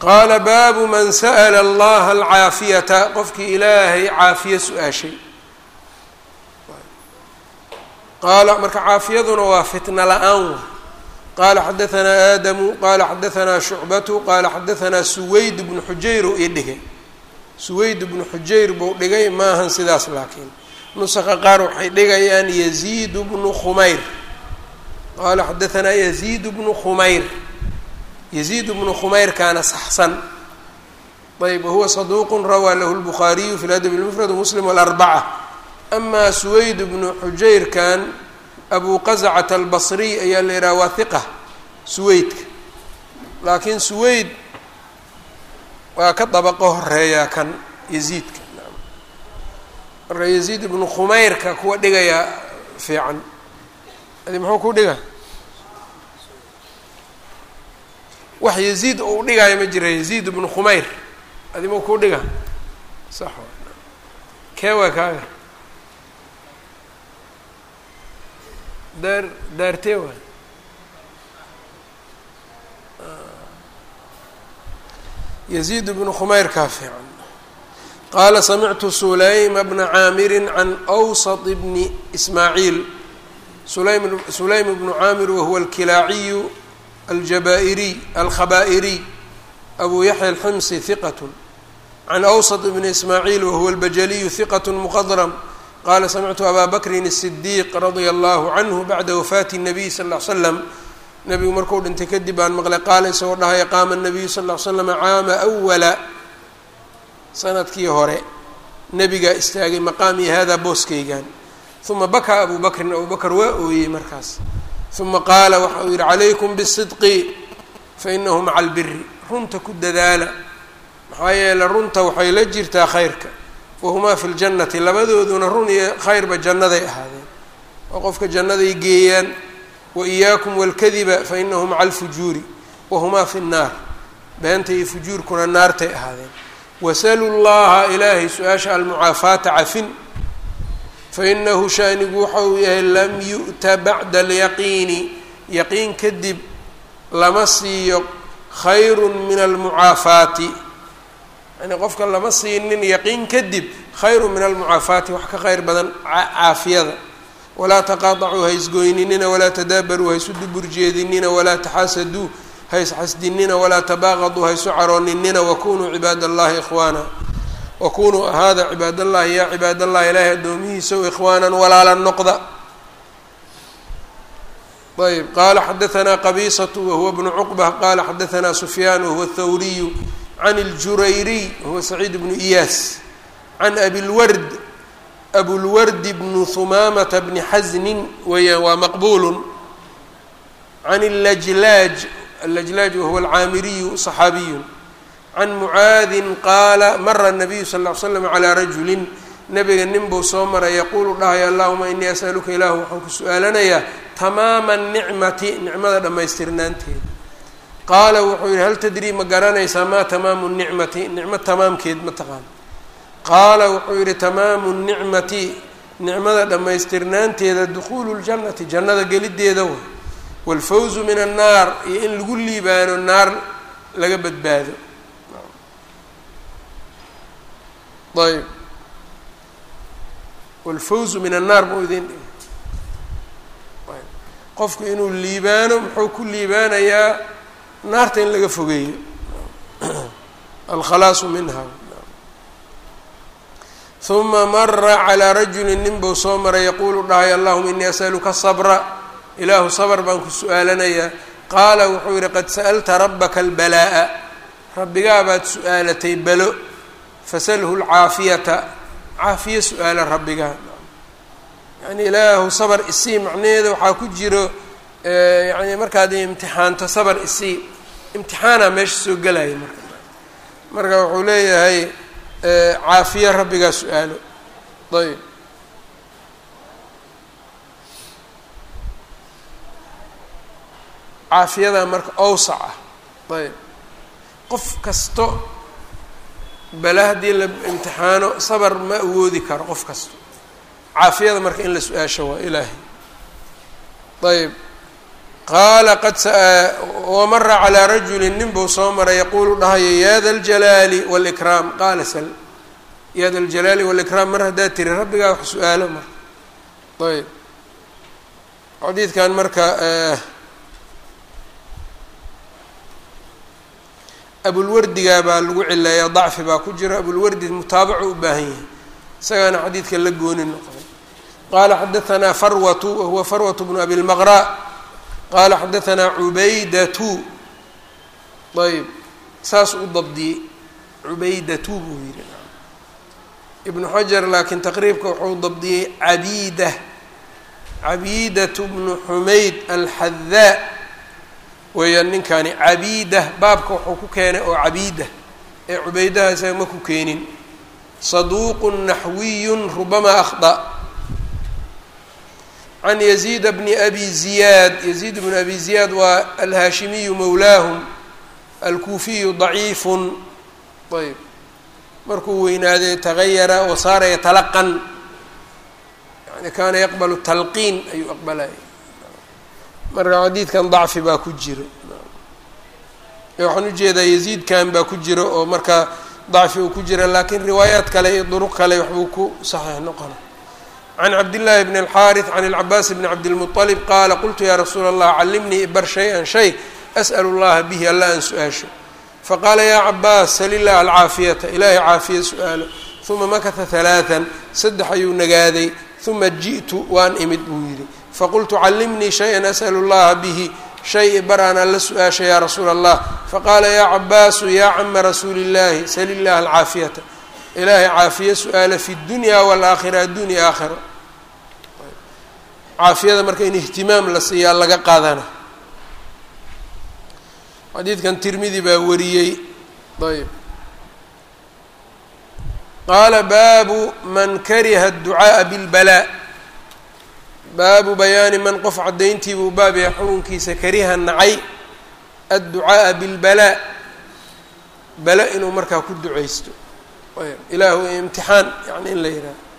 qaala baabu man sa'la allaha alcaafiyata qofkii ilaahay caafiye su'aashay. Qaala marka caafiyaduna waa fitna la'aan qala xadaanaa aadamu qala xadaanaa shucbatu qala xadaanaa suwayd bnu xujayr ii dhigay. suwayd bnu xujayr buu dhigay maahan sidaas laakiin nusaqa qaar waxay dhigayaan yaziid bnu khumayr qala xadaanaa yaziid bnu khumayr yaziid bnu khumayrkaana saxsan ayb wahuwa saduuq rawaa lahu lbukhaariyu fi ladab lmufrad muslim walarbaca amaa suwayd bnu xujayrkan abu qazcata albasriy ayaa la yidhaha waa hiqa suweydka laakiin suweyd waa ka dabaqo horeeyaa kan yaziidka. Marka yaziid ibnu khumayrka kuwa dhigayaa fiican. Adi muxuu ku dhiga wax yaziid ou dhigaayo ma jira yaziid ibnu khumayr. Adi mau ku dhiga sax kee waa kaaga daar daartee waay yaziid bnu khumayrkaa fiican qaala samictu sulayma bna caamirin can awsط bni ismaaciil sulaym sulaym bnu caamir wahuwa alkilaaciyu aljaba'iriy alkhaba'iriy abu yaxya alximsi hiqat can awsط bni ismaaciil wahuwa albajaliyu hiqat mqadrm qala samictu abaa bakrin الsidiiq radia allahu canhu bacda wafaati الnabiy sal ll slam nabigu markuu dhintay kadib baan maqlay qaala isagoo dhahaya qaama الnabiyu sal ll slam caama awala sanadkii hore nebigaa istaagay maqaamii hada booskaygan uma bakaa abu bakrin abu bakr waa ooyey markaas uma qaala waxa uu yihi calaykum bالsidqi fainahu maca albiri runta ku dadaala maxaa yeele runta waxay la jirtaa khayrka wahumaa fi ljannati labadooduna run iyo khayrba jannaday ahaadeen. Oo qofka jannaday geeyaan wa iyaakum walkadiba fa inahu maca alfujuuri wahumaa fi nnaar. Beenta iyo fujuurkuna naartay ahaadeen. Wasaluu llaha ilaahay su'aasha almucaafaata cafin. Fainahu shaanigu waxa uu yahay lam yu'ta bacda alyaqiini. Yaqiin kadib lama siiyo khayrun min almucaafaati yani qofka lama siinin yaqiin kadib khayru min almucaafaati wax ka khayr badan caafiyada. Walaa taqaadacuu haysgoynina walaa tadaabaruu haysu duburjeedinina walaa taxaasaduu haysxasdinina walaa tabaaqaduu haysu carooninina wakunuu cibaad allahi ikhwaana. Wakunuu ahaada cibaad allahi yaa cibaad allahi ilaahay addoomihiisa o ikhwaanan walaala noqda. Ayb qaala xadaanaa qabisatu wahuwa bnu cuqba qaala xadaanaa sufyaan wahuwa thawriyu can اljurayriy wahuwa saciid bnu iyaas can abilward abulwardi bnu humaamata bni xasnin weeyaan waa maqbulu can اlajlaaj allajlaaj wahuwa alcaamiriyu صaxaabiyu can mucaadin qaala mara الnabiyu sal ll ly slam calaa rajulin nabiga nin buu soo maray yaquulu dhahaya allahuma inii asaluka ilaahu waxaan ku su-aalanayaa tamaama nicmati nicmada dhammaystirnaanteeda qaala wuxuu yihi hal tadrii ma garanaysaa maa tamaamu nicmati nicmo tamaamkeed ma taqaan qaala wuxuu yihi tamaamu nicmati nicmada dhammaystirnaanteeda dukhuulu ljannati jannada gelideeda way waalfawzu min annaar iyo in lagu liibaano naar laga badbaado ayb waalfawzu min annaar buu idin dhigay qofku inuu liibaano muxuu ku liibaanayaa naarta in laga fogeeyo. Alkhalaasu minha. Uma mara calaa rajulin nin buu soo maray yaquulu dhahay allahuma inii asaluka sabra. Ilaahu sabr baan ku su'aalanayaa qaala wuxuu yihi qad sa'alta rabaka albalaa'a. Rabbigaa baad su'aalatay balo fasalhu lcaafiyata caafiye su'aala rabbigaa. Yani ilaahu sabr isii macnaheeda waxaa ku jiro yani markaad imtixaanto sabr isii imtixaana meesha soo gelaya marka. Marka wuxuu leeyahay caafiye rabbigaa su'aalo. Ayb caafiyada marka awsac ah ayb qof kasto bale haddii la imtixaano sabr ma awoodi karo qof kasto. Caafiyada marka in la su'aasho waa ilaahay. Ayb qaala qad wamara calaa rajulin nin buu soo maray yaquulu dhahayo ya da ljalaali wاlikraam qaala sal. Ya da aljalaali wاlikraam mar haddaa tiri rabbigaa wax su'aalo mar ayb. Xadiidkan marka eh, abulwardigaa baa lagu cileeya dacfi baa ku jira abulwardi mutaabaco u baahan yahay. Isagaana xadiidka la gooni noqday. Qaala xadaanaa farwatu wahuwa farwat bnu abi lmaqra qaala xadaanaa cubaydatu ayb saas u dabdiyey cubaydatu buu yihi ibnu xajar laakiin taqriibka wuxuu dabdiyey cabiida cabiidatu bnu xumayd alxadaa weeyaan ninkani cabiida baabka wuxuu ku keenay oo cabiida ee cubaydaha isaga ma ku keenin saduuqu naxwiyu rubama akhda can yaziid bni abi ziyaad yaziid bni abi ziyaad waa alhaashimiyu mowlaahum alkuufiyu daciifun ayb markuu weynaaday tagayara wasaara yatalaqan yani kaana yaqbalu talqiin ayuu aqbalaya marka xadiidkan dacfi baa ku jira waxaan u jeedaa yaziidkan baa ku jira oo marka dacfi uu ku jira laakiin riwaayaat kale iyo duruq kale waxbuu ku saxiix noqona can cabdillaahi bn alxaariث can ilcabaas bni cabdilmuطalib qaala qultu yaa rasuula allah callimnii ibar shay-an shay as'l اllaha bihi alla aan su-aasho faqaala yaa cabaas sal ilah alcaafiyata ilaahay caafiya su-aalo uma makata halaaan saddex ayuu nagaaday uma ji'tu waan imid buu yidhi faqultu callimnii shay-an as'l اllaha bihi shay ibar aan alla su-aasha yaa rasuula allah faqaala yaa cabaasu yaa cama rasuuli اllahi sal ilah alcaafiyata ilaahay caafiye su-aala fi dunya wاlaakhira addunya aakhira caafiyada marka in ihtimaam la siiyaa laga qaadana. Xadiidkan tirmidi baa wariyey. Ayb qaala baabu man kariha adducaaءa bilbalaa baabu bayaani man qof caddayntii buu baab yahay xukunkiisa kariha nacay adducaaءa bilbalaa bala inuu markaa ku ducaysto. Ilaahu imtixaan yani in la yihaaho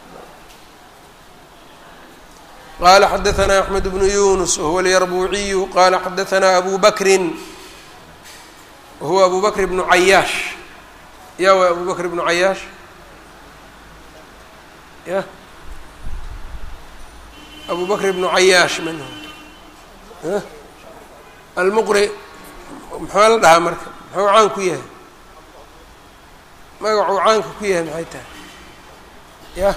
qala xadaثna axmed bnu yunus wahuwa alyarbuuciyu qala xadaثna abu bakrin wahuwa abu bakr bnu cayaash ya wa abu bakr bnu cayaash ya abu bakr bnu cayaash minhu almuqri maxaa la dhahaa marka muxuu caan ku yahay magacuu caanka ku yahay maxay tahay ya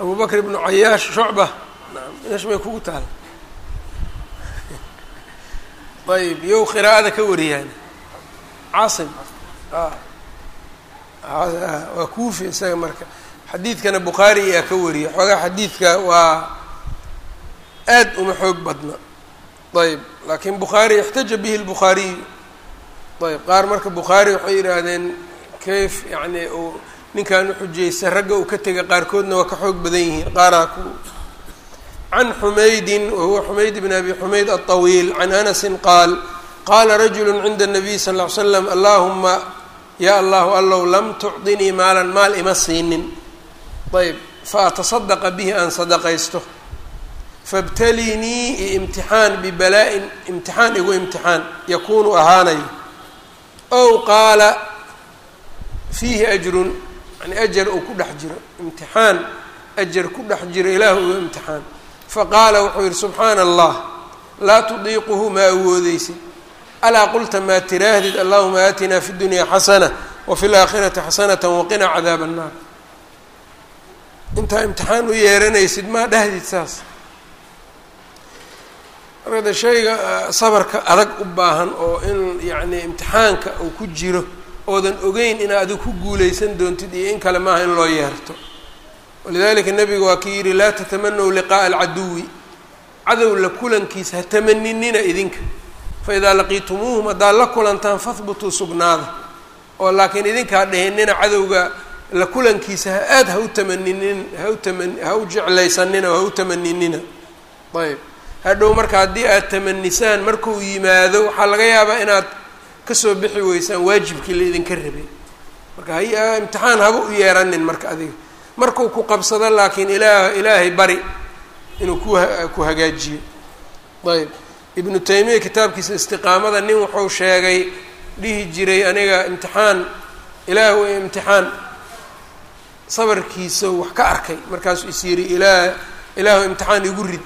abu bakr ibnu cayaash shucba meesh may kugu taal ayb yow qiraa'ada ka wariyaan. Caasim. Waa kuufi isaga marka. Xadiidkana bukhaari ayaa ka wariya xoogaa xadiidka waa aad uma xoog badna. Ayb laakiin bukhaari ixtaja bihi lbukhaariyu ayb qaar marka bukhaari waxay yidhaahdeen kayf yani uu ninkan uxujaysta ragga uu ka tega qaarkoodna waa ka xoog badan yihiin qaaraa ku can xumaydin wahuwa xumayd bn abi xumayd aلطawiil can anasi qaal qaala rajulu cinda الnabiy sal ll ly slam allahuma ya allahu allow lam tucdinii maalan maal ima siinin ayb faataصadaqa bihi aan sadaqaysto fabtalinii imtixaan bibalaa-in imtixaan igu imtixaan yakunu ahaanayo ow qaala fiihi ajrun yani ajar uu ku dhex jiro imtixaan ajar ku dhex jiro ilaahu uga imtixaan. Faqaala wuxuu yihi subxaana allah laa tudiiquhu ma awoodeysid alaa qulta maa tiraahdid allahuma aatinaa fi dunya xasana wa fi laakhirati xasanata waqinaa cadaaba annaar. Intaa imtixaan u yeeranaysid maa dhahdid saas. Markada shayga sabarka adag u baahan oo in yacni imtixaanka uu ku jiro oodan ogeyn in adig ku guulaysan doontid iyo in kale maaha in loo yeerto. Walidalika nebigu waa kii yidhi laa tatamanaw liqaa'a alcaduwi. Cadow la kulankiisa ha tamaninina idinka. Fa idaa laqiitumuuhum haddaad la kulantaan fahbutuu sugnaada. Oo laakiin idinkaa dhihinina cadowga la kulankiisa ha aada ha u tamaninin ha u taman ha u jeclaysanina oo ha u tamaninina. Ayb hadhow marka haddii aad tamanisaan markuu yimaado waxaa laga yaabaa inaad ka soo bixi weysaan waajibkii la idinka rabay. Marka hay imtixaan haba u yeeranin marka adiga. Markuu ku qabsado laakiin ilaa ilaahay bari inuu ku ku hagaajiyo. Ayb. Ibnu taymiya kitaabkiisa istiqaamada nin wuxuu sheegay dhihi jiray aniga imtixaan ilaahu imtixaan. Sabarkiisa wax ka arkay. Markaasuu is yidhi ilaah ilaahu imtixaan igu rid.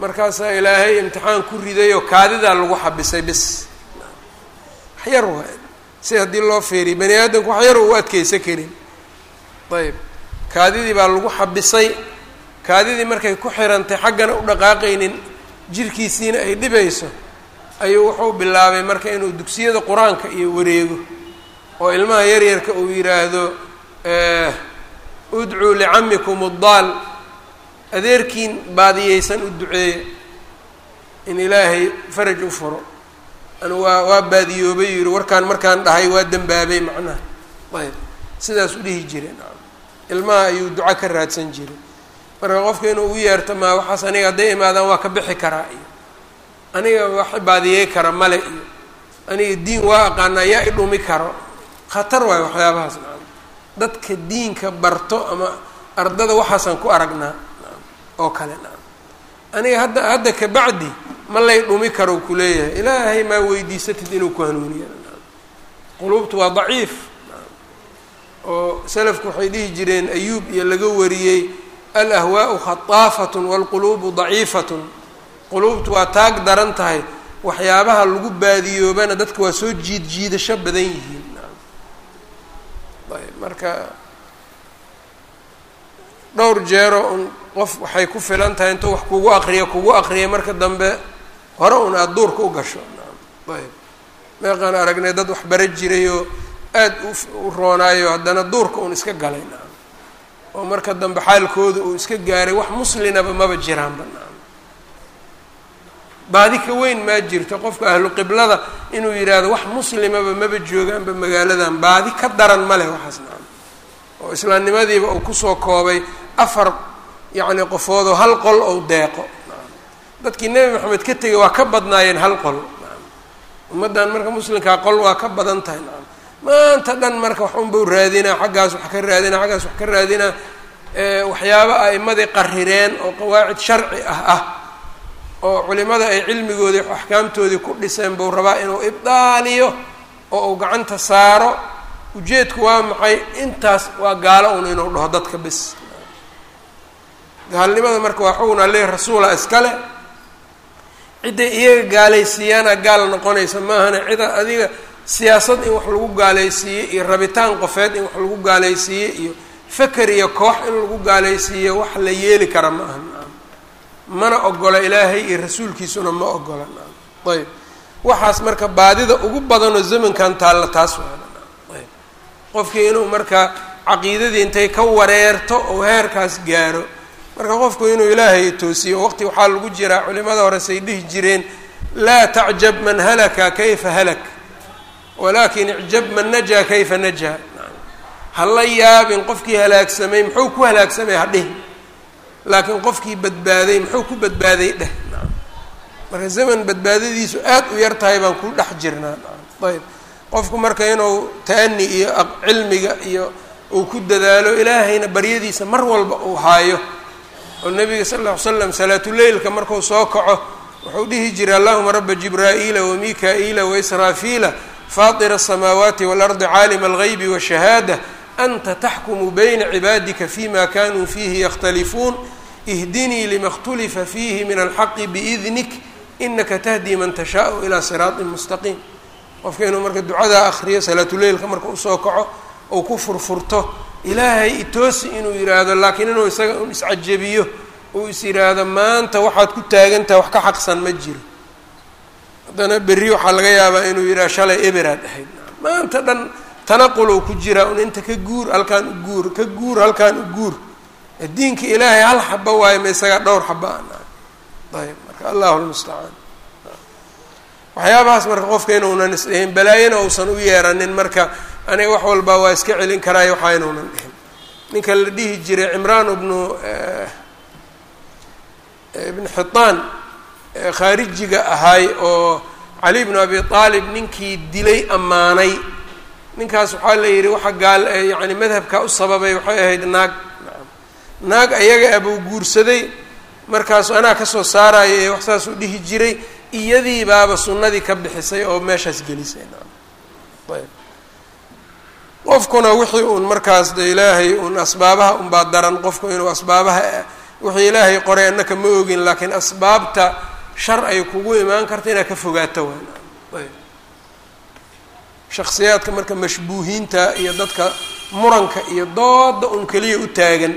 Markaasaa ilaahay imtixaan ku ridayoo kaadidaa lagu xabisay bis yar si haddii loo feeriy bani aadamku wax yar u adkeysa karin. Ayb kaadidii baa lagu xabisay. Kaadidii markay ku xirantay xaggana u dhaqaaqaynin jirkiisiina ay dhibayso ayuu wuxuu bilaabay marka inuu dugsiyada qur'aanka iyo wareego oo ilmaha yaryarka uu yidhaahdo udcuu licamikum uddaal adeerkiin baadiyeysan u duceeya in ilaahay faraj u furo anu waa waa baadiyoobay yidhi warkaan markaan dhahay waa dembaabay macnaha. Ayb sidaas u dhihi jire ilmaha ayuu duco ka raadsan jiray. Marka qofka inuu u yeerto maa waxaas aniga hadday imaadaan waa ka bixi karaa iyo aniga wax baadiyey kara male iyo aniga diin waa aqaanaa yaa i dhumi karo. Khatar waayo waxyaabahaas nacam dadka diinka barto ama ardada waxaasaan ku aragnaa oo kale aniga hadda hadda kabacdi ma lay dhumi karo ku leeyahay. Ilaahay maa weydiisatid inuu ku hanuuniya quluubtu waa daciif. Oo salafku waxay dhihi jireen ayuub iyo laga wariyey alahwaau khataafatun waalquluubu daciifatun. Quluubtu waa taag daran tahay. Waxyaabaha lagu baadiyoobana dadka waa soo jiid jiidasho badan yihiin. Ayb marka dhowr jeero un qof waxay ku filan tahay intuu wax kugu aqriya kugu aqriya marka dambe hore un aada duurka u gasho. Ayb. Meeqaan aragnay dad wax bara jirayoo aada u roonaayo haddana duurka un iska galay. Naam. Oo marka dambe xaalkooda uu iska gaaray wax muslinaba maba jiraanba. Naam. Baadi ka weyn maa jirto qofka ahlu qiblada inuu yidhaahdo wax muslimaba maba joogaanba magaaladan baadi ka daran ma leh waxaas. Naam. Oo islaamnimadiiba uu ku soo koobay afar yacni qofoodoo hal qol ou deeqo dadkii nebi maxamed ka tegay waa ka badnaayeen hal qol. Ummaddan marka muslimkaa qol waa ka badan tahay. Maanta dhan marka wax unbau raadinaa xaggaas wax ka raadinaa xaggaas wax ka raadinaa. Waxyaaba a'imadii qarireen oo qawaacid sharci ah ah. Oo culimada ay cilmigoodii axkaamtoodii ku dhiseen buu rabaa inuu ibdaaliyo oo uu gacanta saaro. Ujeedku waa maxay? Intaas waa gaalo un inuu dhaho dadka bis. Gaalnimada marka waa xugun alle rasuula iskale cidday iyaga gaalaysiiyaana gaal noqonaysa maahana cida adiga siyaasad in wax lagu gaalaysiiye iyo rabitaan qofeed in wax lagu gaalaysiiye iyo feker iyo koox in lagu gaalaysiiyo wax la yeeli kara ma aha naam mana ogola ilaahay iyo rasuulkiisuna ma ogola. Naam ayb. Waxaas marka baadida ugu badanoo zamankan taalla taas waana ayb. Qofkii inuu marka caqiidadii intay ka wareerto oo heerkaas gaaro marka qofku inuu ilaahay toosiyo waqti waxaa lagu jiraa culimada hore say dhihi jireen laa tacjab man halaka kayfa halak walakin icjab man najaa kayfa najaa. Ha la yaabin qofkii halaagsamay muxuu ku halaagsamay ha dhihi laakiin qofkii badbaaday muxuu ku badbaaday dheh. Marka zaman badbaadadiisu aad u yar tahay baan ku dhex jirnaa. Ayb. Qofku marka inuu ta'ani iyo cilmiga iyo uu ku dadaalo ilaahayna baryadiisa mar walba uu haayo oo nabiga sal lla ly slam salaatuleylka marku soo kaco wuxuu dhihi jiray allahuma raba jibraa'iila wamika-iila waisraafiila faatira asamaawaati waalardi caalima algaybi washahaada anta taxkumu bayna cibaadika fima kanuu fiihi yakhtalifuun ihdinii lima khtulifa fiihi min alxaqi biidnik inaka tahdii man tashaau ilaa siraatin mustaqiim. Qofka inuu marka ducadaa akhriyo salaatuleylka marka u soo kaco ou ku furfurto ilaahay itoosi inuu yidhaahdo laakiin inuu isaga un iscajabiyo uu is yidhaahdo maanta waxaad ku taagantaha wax ka xaqsan ma jiro. Haddana berri waxaa laga yaabaa inuu yidhaha shalay eberaad ahayd maanta dhan tanaqulou ku jiraa un inta ka guur halkaan u guur ka guur halkaan u guur. Diinka ilaahay hal xaba waayo ma isagaa dhowr xaba a ayb marka allahu lmustacaan waxyaabahaas marka qofka inuunan isdhihin balaayana uusan u yeeranin marka aniga wax walba waa iska celin karaayo waxaa inuunan dhihin ninka la dhihi jiray cimraan bnu ibn xitaan khaarijiga ahay oo cali bnu abi aalib ninkii dilay ammaanay. Ninkaas waxaa la yidhi waxa gaal yani madhabka u sababay waxay ahayd naag. Naag ayaga abuu guursaday. Markaasu anaa ka soo saaraya ee wax saasuu dhihi jiray. Iyadii baaba sunnadii ka bixisay oo meeshaas gelisay. Ayb qofkuna wixii uun markaas de ilaahay uun asbaabaha unbaa daran qofku inuu asbaabaha wixii ilaahay qoray annaka ma ogin laakiin asbaabta shar ay kugu imaan karta inaad ka fogaato waan ayb. Shaksiyaadka marka mashbuuhiinta iyo dadka muranka iyo dooda un keliya u taagan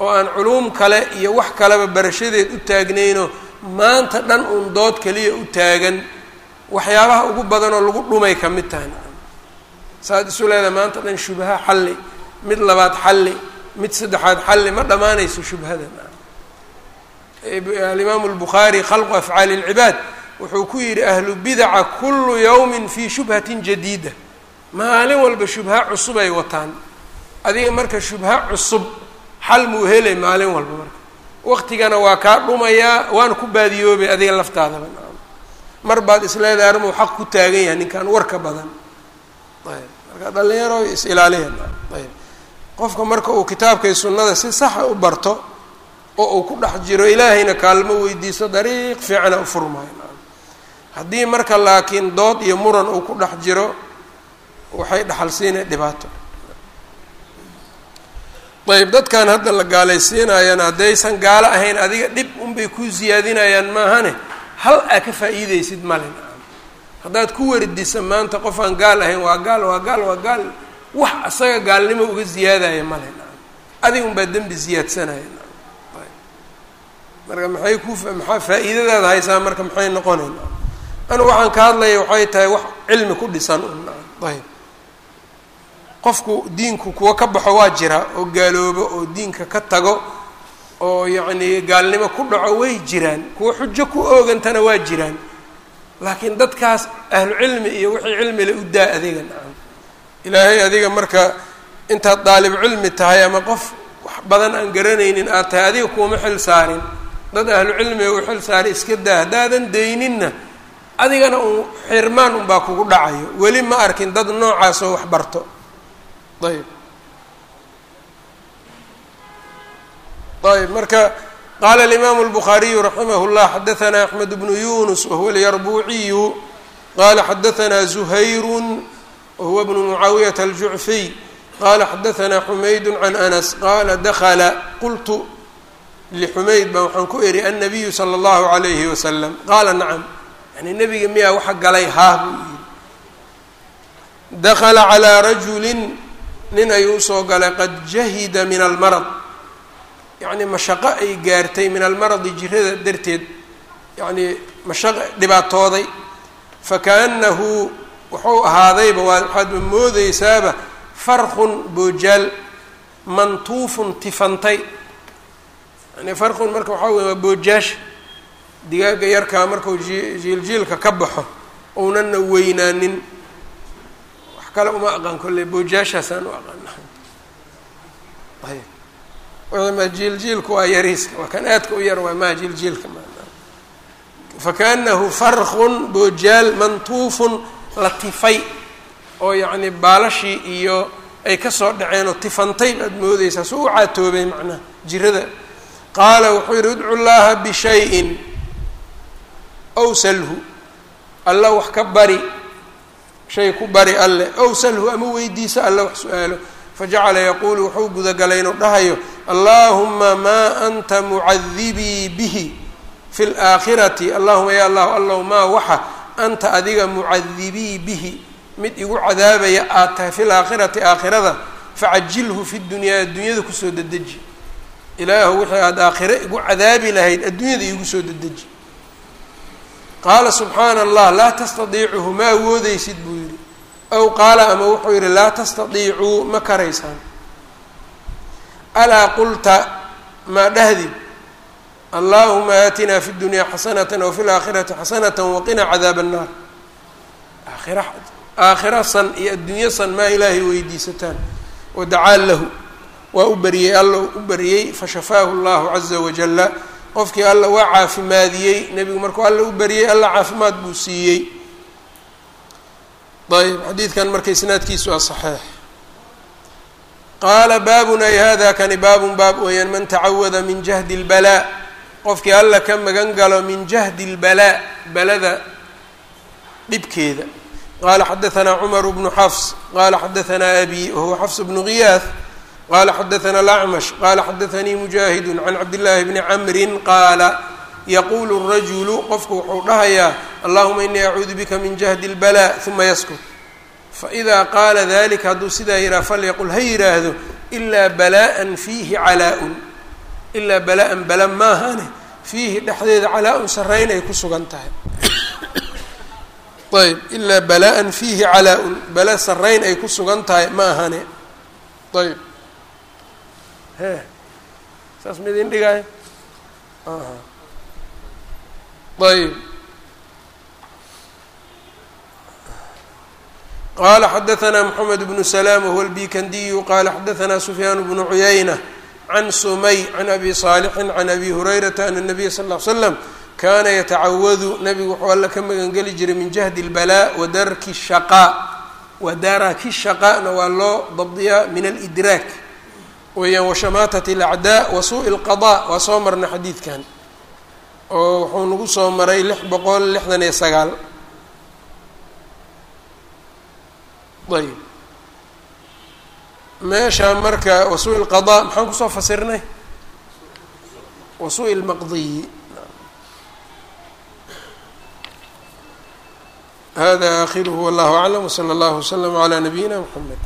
oo aan culuum kale iyo wax kaleba barashadeed u taagnayno maanta dhan uun dood keliya u taagan waxyaabaha ugu badanoo lagu dhumay ka mid tahay saad isu leedahay maanta dhan shubha xalli mid labaad xalli mid saddexaad xalli ma dhammaanayso shubhada. Alimaamu lbukhaari khalqu afcaali اlcibaad wuxuu ku yidhi ahlu bidaca kulu yawmin fii shubhatin jadiida. Maalin walba shubha cusub ay wataan. Adiga marka shubha cusub xal muu helay maalin walba marka. Waqtigana waa kaa dhumayaa waana ku baadiyoobay adiga laftaadaba. Mar baad isleedahay armuu xaq ku taagan yahay ninkan warka badan. Ayb marka dhalinyaro is ilaaliyan ayb. Qofka marka uu kitaabkay sunnada si saxa u barto oo uu ku dhex jiro ilaahayna kaalmo weydiisto dariiq fiicana u furmaayo. Haddii marka laakiin dood iyo muran uu ku dhex jiro waxay dhaxal siinay dhibaato. Ayb dadkan hadda la gaalaysiinayana haddaysan gaalo ahayn adiga dhib unbay ku siyaadinayaan maahane hal aa ka faa'iideysid male haddaad ku wardisa maanta qof aan gaal ahayn waa gaal waa gaal waa gaal. Wax asaga gaalnimo uga ziyaadaya male adiga unbaa dembi ziyaadsanaya marka maxay ku maxaa faa'iidadaada haysaa marka maxay noqonayn anu waxaan ka hadlaya waxay tahay wax cilmi ku dhisan ayb. Qofku diinku kuwa ka baxo waa jira oo gaaloobo oo diinka ka tago oo yacni gaalnimo ku dhaco way jiraan. Kuwa xujo ku oogantana waa jiraan laakiin dadkaas ahlu cilmi iyo wixii cilmile u daa adiga nacam. Ilaahay adiga marka intaad daalib cilmi tahay ama qof wax badan aan garanaynin aad tahay adiga kuwama xil saarin. Dad ahlu cilmiga u xil saaray iska daa haddaadan dayninna adigana un xirmaan unbaa kugu dhacayo. Weli ma arkin dad noocaas oo wax barto. Ayb ayb marka qala alimaamu اlbukhaariyu raximah اllah xadaanaa axmed bnu yunus wahuwa alyarbuuciyu qala xadaanaa zuhayru wahuwa bnu mucaawiyata aljucfiy qala xadaanaa xumaydu can anas qala dakla qultu lixumayd baa waxaan ku ihi annabiyu sala allahu alayhi wasalam qaala nacam yani nebiga miyaa waxa galay haah buu yihi dakala calaa rajulin nin ayuu u soo galay qad jahida min almarad yacni mashaqo ay gaartay min almaradi jirada darteed yacnii mashaqo dhibaatooday. Fakaanahu wuxuu ahaadayba waa waxaad moodeysaaba farqun boojaal mantuufun tifantay. Yani farqun marka waxaa wey waa boojaasha digaaga yarkaa markau jiiljiilka ka baxo ounana weynaanin. Wax kale uma aqaan kolle boojaashaasaan u aqaana ayb ma jiiljiilku waa yariiska waa kan aadka u yar waa maa jiiljiilka fakaanahu farqun boojaal mantuufun la tifay oo yacni baalashii iyo ay ka soo dhaceen oo tifantay baad moodeysaa soo u caatoobay macnaha jirada. Qaala wuxuu yidhi udcu llaha bishayin ow salhu alla wax ka bari shay ku bari alle ow salhu ama weydiisa alla wax su'aalo. Fajacala yaquulu wuxuu gudagalay inuu dhahayo allaahuma maa anta mucadibii bihi fi laakhirati allahuma ya allahu allow maa waxa anta adiga mucadibii bihi. Mid igu cadaabaya aad tahay fi laakhirati aakhirada. Facajilhu fi dunyaa addunyada ku soo dedeji ilaahu wixii aada aakhiro igu cadaabi lahayd adduunyada iigu soo dedeji qaala subxaana allah laa tastadiicuhu ma awoodeysid buu yidhi. Ow qaala ama wuxuu yidhi laa tastadiicuu ma karaysaan alaa qulta maa dhahdid allaahuma aatinaa fi dunyaa xasanata wafi laakhirati xasanata waqina cadaaba annaar aakhira aakhira san iyo adduunyo san maa ilaahay weydiisataan wadacaa lahu waa u beriyey alla u beriyey fashafaahu llahu caza wajala qofkii alla waa caafimaadiyey nebigu markuu alla u beriyey alla caafimaad buu siiyey ayb xadiidkan marka isnaadkiisu waa saxiix qaala baabun ay hada kani baabun baab weeyaan man tacawada min jahdi اlbalaa qofkii alla ka magan galo min jahdi اlbalaa balada dhibkeeda qala xadaثna cmar bnu xfs qala xadaثna abi wahuwa xfs bnu غiyaaث qala xadaثna اlأcmash qala xadaثanii mujaahid can cabdالlahi bni cmri qaala yaqulu الrajulu qofku wuxuu dhahayaa allahuma inii acuudu bika min jahdi اlbalaa ثuma yaskut faإida qaala dalika hadduu sidaa yidhaha falyaqul ha yidhaahdo ilaa balaaءa fiihi calaa-un ilaa balaa-an bala maahane fiihi dhexdeeda calaa-un ay ku sugan tahay ayb ilaa balaa-an fiihi calaa-un bala sarayn ay ku sugan tahay ma ahane ayb he saas ma dhigaayo ayb qala xadaثna mxamed bnu slاm whuwa اlbikandiyu qala xadaثna sufyaan bnu cuyayna can sumay can abi صaalixi can abi hurayrata ana الnabiya sal ll slam kana yatacawadu nabigu wuxuu alla ka magangeli jiray min jahdi اlbalaa wadarki الshaqaa wadaraki shaqaana waa loo dabdiyaa min alidraak weeyaan washamaatat اlacdaa wa suءi اlqaضاء waa soo marna xadiidkan oo wuxuu nagu soo maray lix boqol lixdan iyo sagaal ayb meesha marka wasuء الqaضاء maxaan kusoo fasirnay wasuء الmaqdiyi hada akhiruhu wallah aclam wslى اllah wslm عlى nabiyina mxamed